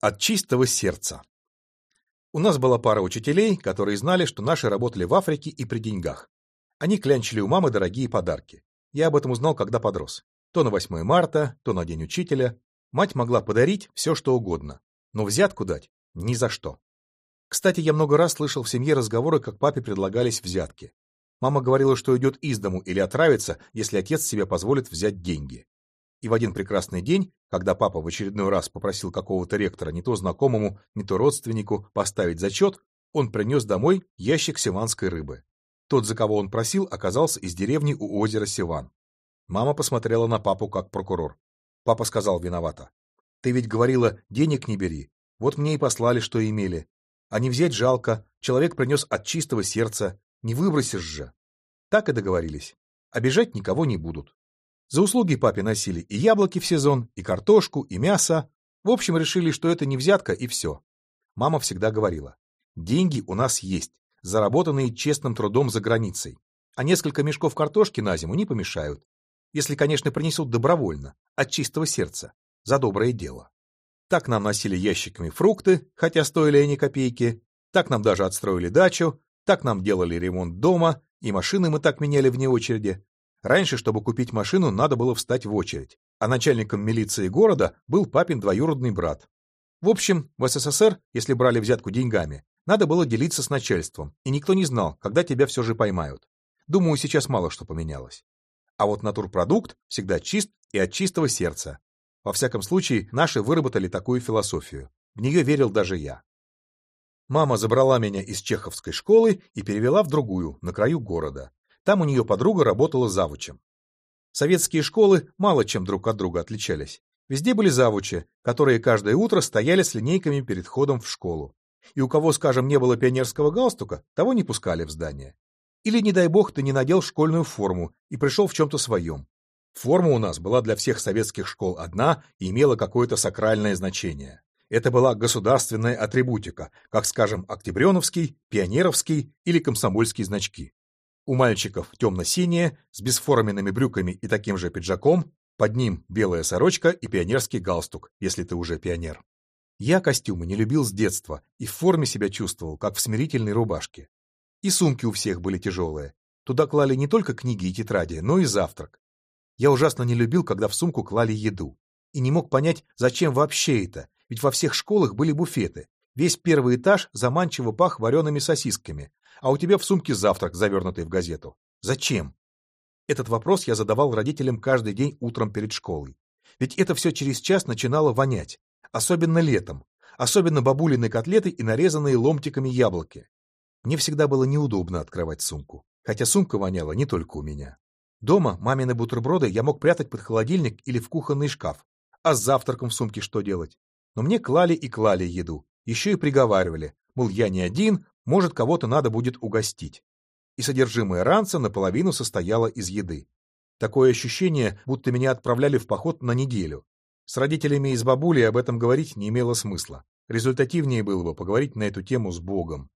От чистого сердца. У нас была пара учителей, которые знали, что наши работали в Африке и при деньгах. Они клянчили у мамы дорогие подарки. Я об этом узнал, когда подрос. То на 8 марта, то на День учителя. Мать могла подарить все, что угодно. Но взятку дать — ни за что. Кстати, я много раз слышал в семье разговоры, как папе предлагались взятки. Мама говорила, что идет из дому или отравится, если отец себе позволит взять деньги. И в один прекрасный день, когда папа в очередной раз попросил какого-то ректора не то знакомому, не то родственнику поставить зачет, он принес домой ящик севанской рыбы. Тот, за кого он просил, оказался из деревни у озера Севан. Мама посмотрела на папу как прокурор. Папа сказал виновато. «Ты ведь говорила, денег не бери. Вот мне и послали, что имели. А не взять жалко, человек принес от чистого сердца. Не выбросишь же». Так и договорились. Обижать никого не будут. За услуги папе носили и яблоки в сезон, и картошку, и мясо. В общем, решили, что это не взятка, и все. Мама всегда говорила, деньги у нас есть, заработанные честным трудом за границей. А несколько мешков картошки на зиму не помешают. Если, конечно, принесут добровольно, от чистого сердца, за доброе дело. Так нам носили ящиками фрукты, хотя стоили они копейки, так нам даже отстроили дачу, так нам делали ремонт дома, и машины мы так меняли вне очереди, Раньше, чтобы купить машину, надо было встать в очередь, а начальником милиции города был папин двоюродный брат. В общем, в СССР, если брали взятку деньгами, надо было делиться с начальством, и никто не знал, когда тебя все же поймают. Думаю, сейчас мало что поменялось. А вот натурпродукт всегда чист и от чистого сердца. Во всяком случае, наши выработали такую философию. В нее верил даже я. Мама забрала меня из чеховской школы и перевела в другую, на краю города. Там у нее подруга работала завучем. Советские школы мало чем друг от друга отличались. Везде были завучи, которые каждое утро стояли с линейками перед входом в школу. И у кого, скажем, не было пионерского галстука, того не пускали в здание. Или, не дай бог, ты не надел школьную форму и пришел в чем-то своем. Форма у нас была для всех советских школ одна и имела какое-то сакральное значение. Это была государственная атрибутика, как, скажем, октябреновский, пионеровский или комсомольский значки. У мальчиков темно-синее, с бесформенными брюками и таким же пиджаком, под ним белая сорочка и пионерский галстук, если ты уже пионер. Я костюмы не любил с детства и в форме себя чувствовал, как в смирительной рубашке. И сумки у всех были тяжелые. Туда клали не только книги и тетради, но и завтрак. Я ужасно не любил, когда в сумку клали еду. И не мог понять, зачем вообще это, ведь во всех школах были буфеты. Весь первый этаж заманчиво пах вареными сосисками, а у тебя в сумке завтрак, завернутый в газету. Зачем? Этот вопрос я задавал родителям каждый день утром перед школой. Ведь это все через час начинало вонять. Особенно летом. Особенно бабулины котлеты и нарезанные ломтиками яблоки. Мне всегда было неудобно открывать сумку. Хотя сумка воняла не только у меня. Дома мамины бутерброды я мог прятать под холодильник или в кухонный шкаф. А с завтраком в сумке что делать? Но мне клали и клали еду. Еще и приговаривали, мол, я не один, может, кого-то надо будет угостить. И содержимое ранца наполовину состояло из еды. Такое ощущение, будто меня отправляли в поход на неделю. С родителями и с бабулей об этом говорить не имело смысла. Результативнее было бы поговорить на эту тему с Богом.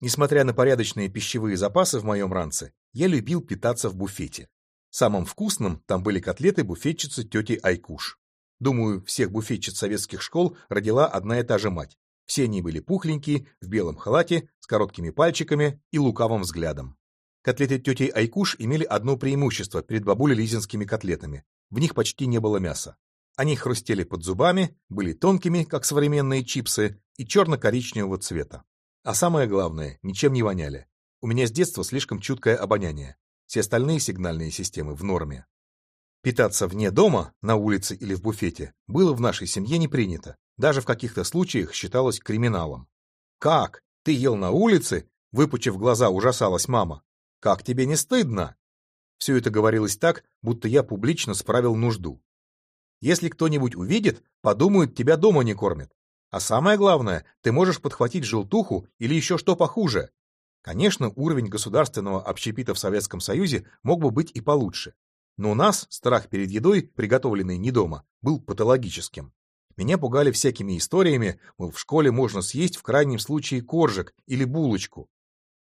Несмотря на порядочные пищевые запасы в моем ранце, я любил питаться в буфете. Самым вкусным там были котлеты буфетчицы тети Айкуш. Думаю, всех буфетчиц советских школ родила одна и та же мать. Все они были пухленькие, в белом халате, с короткими пальчиками и лукавым взглядом. Котлеты тети Айкуш имели одно преимущество перед бабулей лизинскими котлетами. В них почти не было мяса. Они хрустели под зубами, были тонкими, как современные чипсы, и черно-коричневого цвета. А самое главное, ничем не воняли. У меня с детства слишком чуткое обоняние. Все остальные сигнальные системы в норме. Питаться вне дома, на улице или в буфете, было в нашей семье не принято. Даже в каких-то случаях считалось криминалом. «Как? Ты ел на улице?» Выпучив глаза, ужасалась мама. «Как тебе не стыдно?» Все это говорилось так, будто я публично справил нужду. Если кто-нибудь увидит, подумают, тебя дома не кормят. А самое главное, ты можешь подхватить желтуху или еще что похуже. Конечно, уровень государственного общепита в Советском Союзе мог бы быть и получше. Но у нас страх перед едой, приготовленной не дома, был патологическим. Меня пугали всякими историями, мол, в школе можно съесть в крайнем случае коржик или булочку.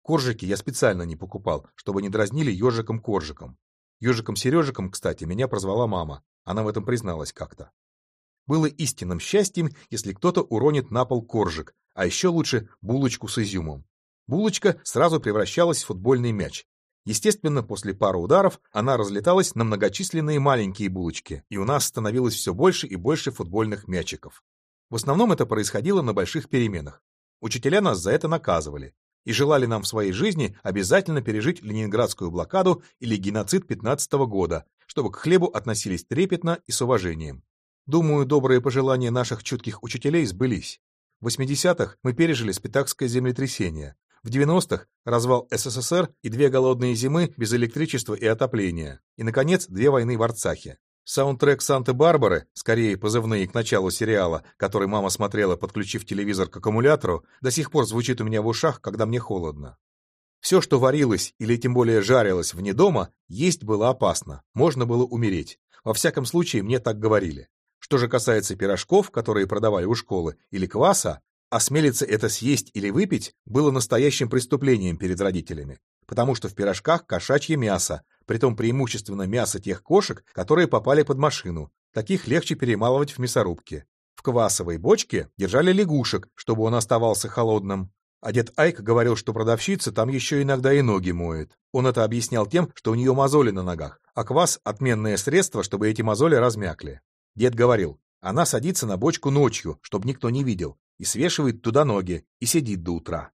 Коржики я специально не покупал, чтобы не дразнили ежиком-коржиком. Ежиком-сережиком, кстати, меня прозвала мама. Она в этом призналась как-то. было истинным счастьем, если кто-то уронит на пол коржик, а еще лучше булочку с изюмом. Булочка сразу превращалась в футбольный мяч. Естественно, после пары ударов она разлеталась на многочисленные маленькие булочки, и у нас становилось все больше и больше футбольных мячиков. В основном это происходило на больших переменах. Учителя нас за это наказывали и желали нам в своей жизни обязательно пережить ленинградскую блокаду или геноцид 15 -го года, чтобы к хлебу относились трепетно и с уважением. Думаю, добрые пожелания наших чутких учителей сбылись. В 80-х мы пережили спитакское землетрясение, в 90-х развал СССР и две голодные зимы без электричества и отопления, и, наконец, две войны в Арцахе. Саундтрек «Санты-Барбары», скорее позывные к началу сериала, который мама смотрела, подключив телевизор к аккумулятору, до сих пор звучит у меня в ушах, когда мне холодно. Все, что варилось или тем более жарилось вне дома, есть было опасно, можно было умереть. Во всяком случае, мне так говорили. Что же касается пирожков, которые продавали у школы, или кваса, осмелиться это съесть или выпить было настоящим преступлением перед родителями, потому что в пирожках кошачье мясо, притом преимущественно мясо тех кошек, которые попали под машину, таких легче перемалывать в мясорубке. В квасовой бочке держали лягушек, чтобы он оставался холодным. А дед Айк говорил, что продавщица там еще иногда и ноги моет. Он это объяснял тем, что у нее мозоли на ногах, а квас — отменное средство, чтобы эти мозоли размякли. Дед говорил, она садится на бочку ночью, чтобы никто не видел, и свешивает туда ноги, и сидит до утра.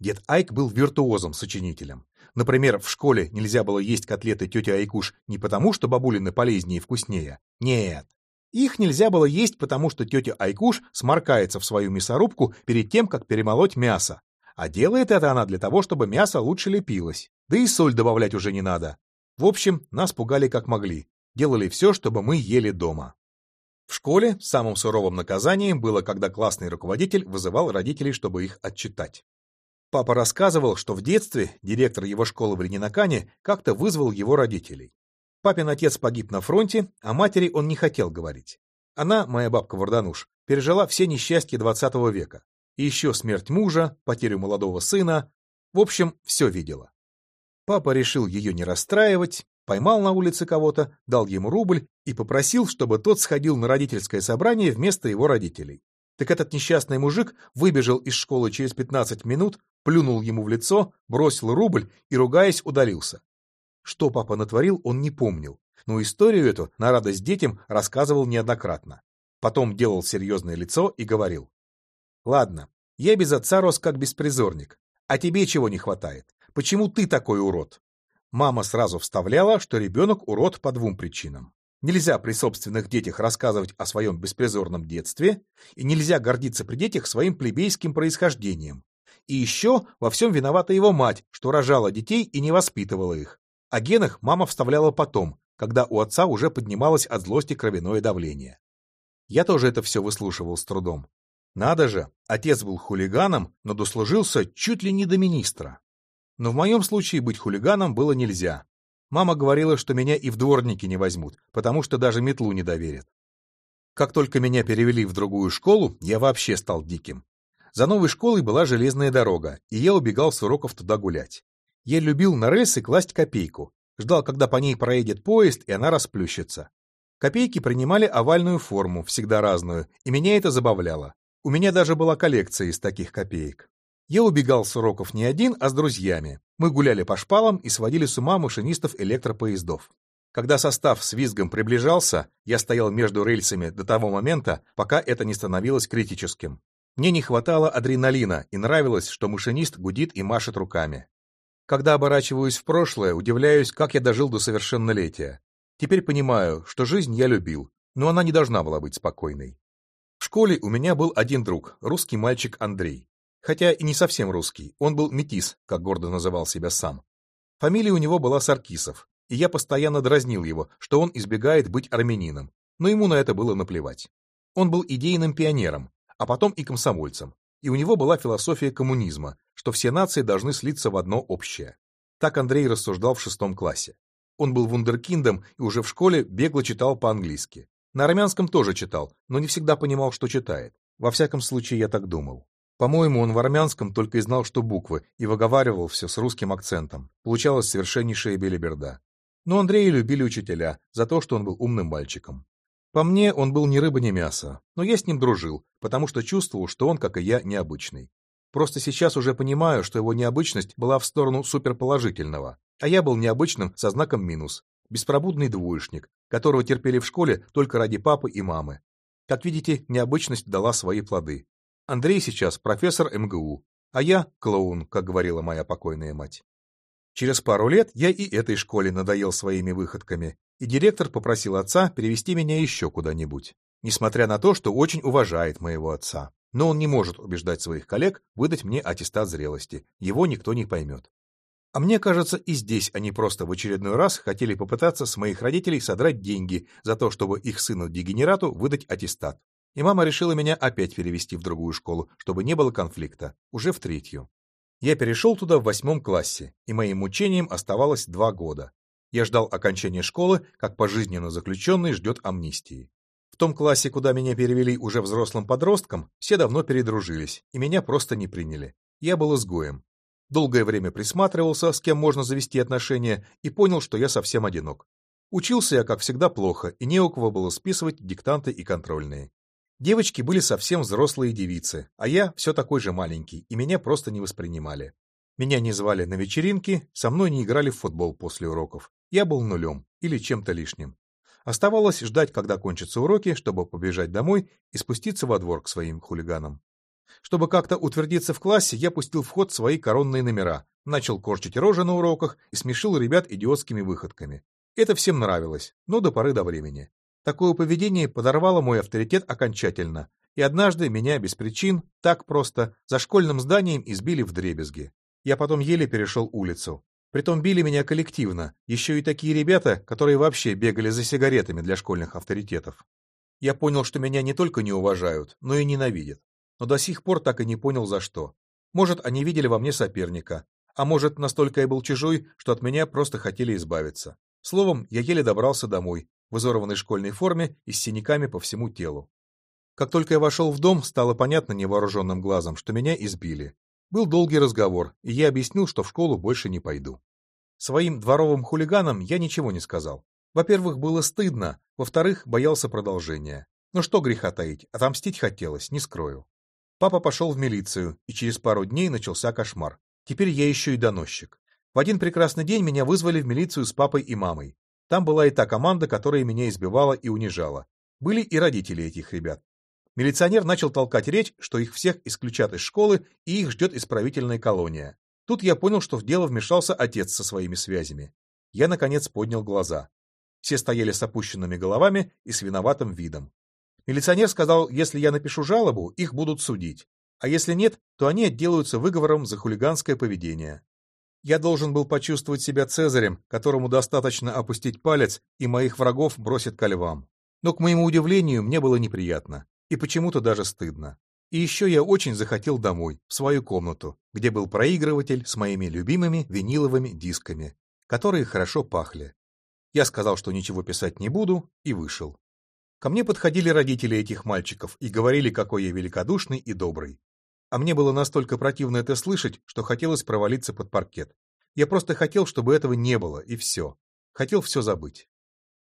Дед Айк был виртуозом-сочинителем. Например, в школе нельзя было есть котлеты тети Айкуш не потому, что бабулины полезнее и вкуснее. Нет. Их нельзя было есть, потому что тетя Айкуш сморкается в свою мясорубку перед тем, как перемолоть мясо. А делает это она для того, чтобы мясо лучше лепилось. Да и соль добавлять уже не надо. В общем, нас пугали как могли. Делали все, чтобы мы ели дома. В школе самым суровым наказанием было, когда классный руководитель вызывал родителей, чтобы их отчитать. Папа рассказывал, что в детстве директор его школы в Ленинакане как-то вызвал его родителей. Папин отец погиб на фронте, а матери он не хотел говорить. Она, моя бабка Вардануш, пережила все несчастья 20 века. И еще смерть мужа, потерю молодого сына. В общем, все видела. Папа решил ее не расстраивать поймал на улице кого-то, дал ему рубль и попросил, чтобы тот сходил на родительское собрание вместо его родителей. Так этот несчастный мужик выбежал из школы через 15 минут, плюнул ему в лицо, бросил рубль и, ругаясь, удалился. Что папа натворил, он не помнил, но историю эту на радость детям рассказывал неоднократно. Потом делал серьезное лицо и говорил. «Ладно, я без отца рос как беспризорник. А тебе чего не хватает? Почему ты такой урод?» Мама сразу вставляла, что ребенок урод по двум причинам. Нельзя при собственных детях рассказывать о своем беспризорном детстве, и нельзя гордиться при детях своим плебейским происхождением. И еще во всем виновата его мать, что рожала детей и не воспитывала их. О генах мама вставляла потом, когда у отца уже поднималось от злости кровяное давление. Я тоже это все выслушивал с трудом. Надо же, отец был хулиганом, но дослужился чуть ли не до министра. Но в моем случае быть хулиганом было нельзя. Мама говорила, что меня и в дворники не возьмут, потому что даже метлу не доверят. Как только меня перевели в другую школу, я вообще стал диким. За новой школой была железная дорога, и я убегал с уроков туда гулять. Я любил на рельсы класть копейку, ждал, когда по ней проедет поезд, и она расплющится. Копейки принимали овальную форму, всегда разную, и меня это забавляло. У меня даже была коллекция из таких копеек. Я убегал с уроков не один, а с друзьями. Мы гуляли по шпалам и сводили с ума машинистов электропоездов. Когда состав с визгом приближался, я стоял между рельсами до того момента, пока это не становилось критическим. Мне не хватало адреналина, и нравилось, что машинист гудит и машет руками. Когда оборачиваюсь в прошлое, удивляюсь, как я дожил до совершеннолетия. Теперь понимаю, что жизнь я любил, но она не должна была быть спокойной. В школе у меня был один друг, русский мальчик Андрей. Хотя и не совсем русский, он был метис, как гордо называл себя сам. Фамилия у него была Саркисов, и я постоянно дразнил его, что он избегает быть армянином, но ему на это было наплевать. Он был идейным пионером, а потом и комсомольцем, и у него была философия коммунизма, что все нации должны слиться в одно общее. Так Андрей рассуждал в шестом классе. Он был вундеркиндом и уже в школе бегло читал по-английски. На армянском тоже читал, но не всегда понимал, что читает. Во всяком случае, я так думал. По-моему, он в армянском только и знал, что буквы, и выговаривал все с русским акцентом. Получалось совершеннейшая белиберда. Но Андрея любили учителя за то, что он был умным мальчиком. По мне, он был ни рыба, ни мясо, но я с ним дружил, потому что чувствовал, что он, как и я, необычный. Просто сейчас уже понимаю, что его необычность была в сторону суперположительного, а я был необычным со знаком минус, беспробудный двоечник, которого терпели в школе только ради папы и мамы. Как видите, необычность дала свои плоды. Андрей сейчас профессор МГУ, а я клоун, как говорила моя покойная мать. Через пару лет я и этой школе надоел своими выходками, и директор попросил отца перевести меня еще куда-нибудь, несмотря на то, что очень уважает моего отца. Но он не может убеждать своих коллег выдать мне аттестат зрелости, его никто не поймет. А мне кажется, и здесь они просто в очередной раз хотели попытаться с моих родителей содрать деньги за то, чтобы их сыну-дегенерату выдать аттестат. И мама решила меня опять перевести в другую школу, чтобы не было конфликта, уже в третью. Я перешел туда в восьмом классе, и моим мучением оставалось два года. Я ждал окончания школы, как пожизненно заключенный ждет амнистии. В том классе, куда меня перевели уже взрослым подростком, все давно передружились, и меня просто не приняли. Я был изгоем, Долгое время присматривался, с кем можно завести отношения, и понял, что я совсем одинок. Учился я, как всегда, плохо, и не у кого было списывать диктанты и контрольные. Девочки были совсем взрослые девицы, а я все такой же маленький, и меня просто не воспринимали. Меня не звали на вечеринки, со мной не играли в футбол после уроков. Я был нулем или чем-то лишним. Оставалось ждать, когда кончатся уроки, чтобы побежать домой и спуститься во двор к своим хулиганам. Чтобы как-то утвердиться в классе, я пустил в ход свои коронные номера, начал корчить рожи на уроках и смешил ребят идиотскими выходками. Это всем нравилось, но до поры до времени. Такое поведение подорвало мой авторитет окончательно, и однажды меня без причин, так просто, за школьным зданием избили в дребезги. Я потом еле перешел улицу. Притом били меня коллективно, еще и такие ребята, которые вообще бегали за сигаретами для школьных авторитетов. Я понял, что меня не только не уважают, но и ненавидят но до сих пор так и не понял за что. Может, они видели во мне соперника, а может, настолько я был чужой, что от меня просто хотели избавиться. Словом, я еле добрался домой, в изорванной школьной форме и с синяками по всему телу. Как только я вошел в дом, стало понятно невооруженным глазом, что меня избили. Был долгий разговор, и я объяснил, что в школу больше не пойду. Своим дворовым хулиганам я ничего не сказал. Во-первых, было стыдно, во-вторых, боялся продолжения. Но что греха таить, отомстить хотелось, не скрою. Папа пошел в милицию, и через пару дней начался кошмар. Теперь я еще и доносчик. В один прекрасный день меня вызвали в милицию с папой и мамой. Там была и та команда, которая меня избивала и унижала. Были и родители этих ребят. Милиционер начал толкать речь, что их всех исключат из школы и их ждет исправительная колония. Тут я понял, что в дело вмешался отец со своими связями. Я, наконец, поднял глаза. Все стояли с опущенными головами и с виноватым видом. Милиционер сказал, если я напишу жалобу, их будут судить, а если нет, то они отделаются выговором за хулиганское поведение. Я должен был почувствовать себя Цезарем, которому достаточно опустить палец, и моих врагов бросят ко львам. Но, к моему удивлению, мне было неприятно, и почему-то даже стыдно. И еще я очень захотел домой, в свою комнату, где был проигрыватель с моими любимыми виниловыми дисками, которые хорошо пахли. Я сказал, что ничего писать не буду, и вышел. Ко мне подходили родители этих мальчиков и говорили, какой я великодушный и добрый. А мне было настолько противно это слышать, что хотелось провалиться под паркет. Я просто хотел, чтобы этого не было, и все. Хотел все забыть.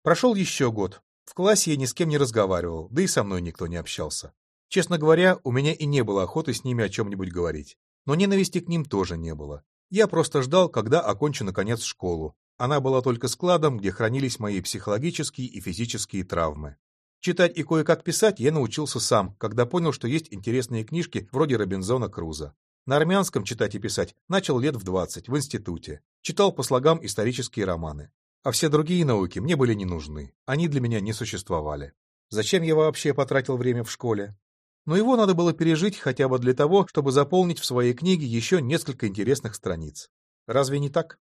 Прошел еще год. В классе я ни с кем не разговаривал, да и со мной никто не общался. Честно говоря, у меня и не было охоты с ними о чем-нибудь говорить. Но ненависти к ним тоже не было. Я просто ждал, когда окончу наконец школу. Она была только складом, где хранились мои психологические и физические травмы. Читать и кое-как писать я научился сам, когда понял, что есть интересные книжки вроде Робинзона Круза. На армянском читать и писать начал лет в 20, в институте. Читал по слогам исторические романы. А все другие науки мне были не нужны. Они для меня не существовали. Зачем я вообще потратил время в школе? Но его надо было пережить хотя бы для того, чтобы заполнить в своей книге еще несколько интересных страниц. Разве не так?